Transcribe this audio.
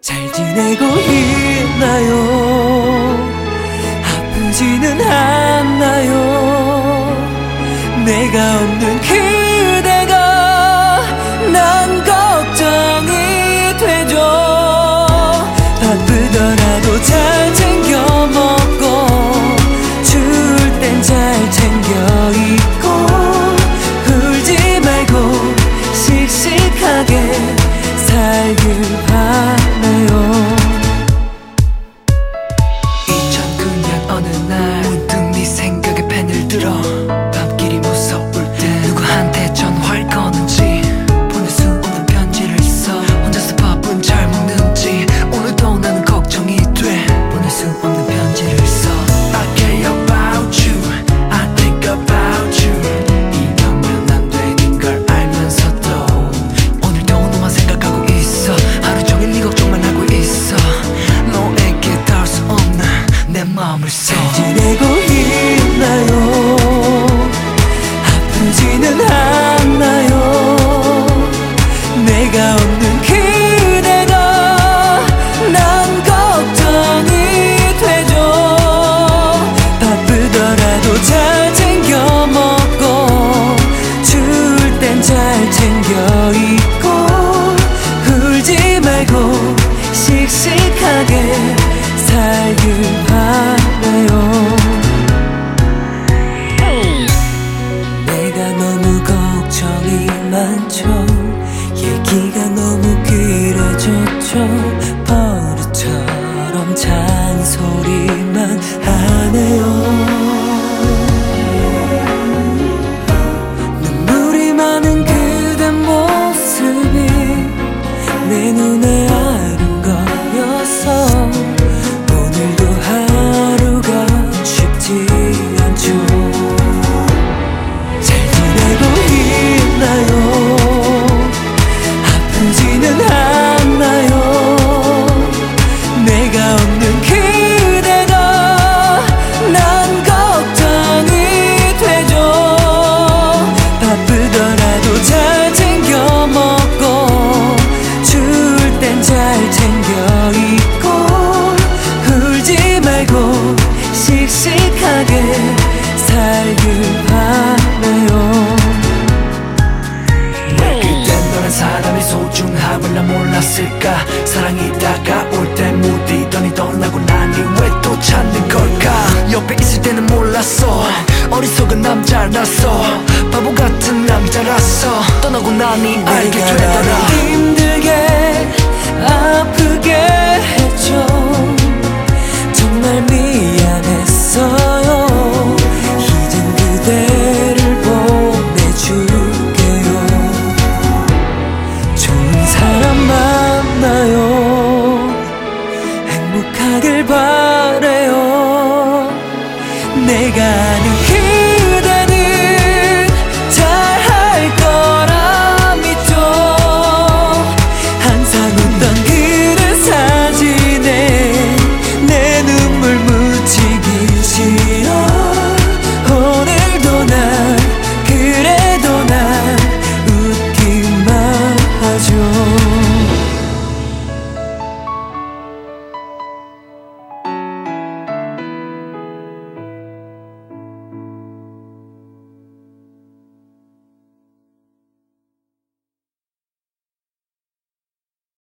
잘 지내고 있나요? 아프지는 않나요? 내가 없는 그대가 난 걱정이 되죠 바쁘더라도 잘 챙겨 먹고 줄땐잘 챙겨 입고 울지 말고 씩씩하게 살길 바라 让。 씩씩하게 살길 바라요. 내가 너무 걱정이 많죠. 얘기가 너무 길어졌죠. 버릇처럼 잔소리 있을까? 사랑이 다가올 때 무디더니 떠나고 나니 왜 또 찾는 걸까? 옆에 있을 때는 몰랐어. 어리석은 남자라서 바보 같은 남자라서 떠나고 나니 알게 되더라 힘들게 아프게 해줘 정말 미안했어요. 이젠 그대 내가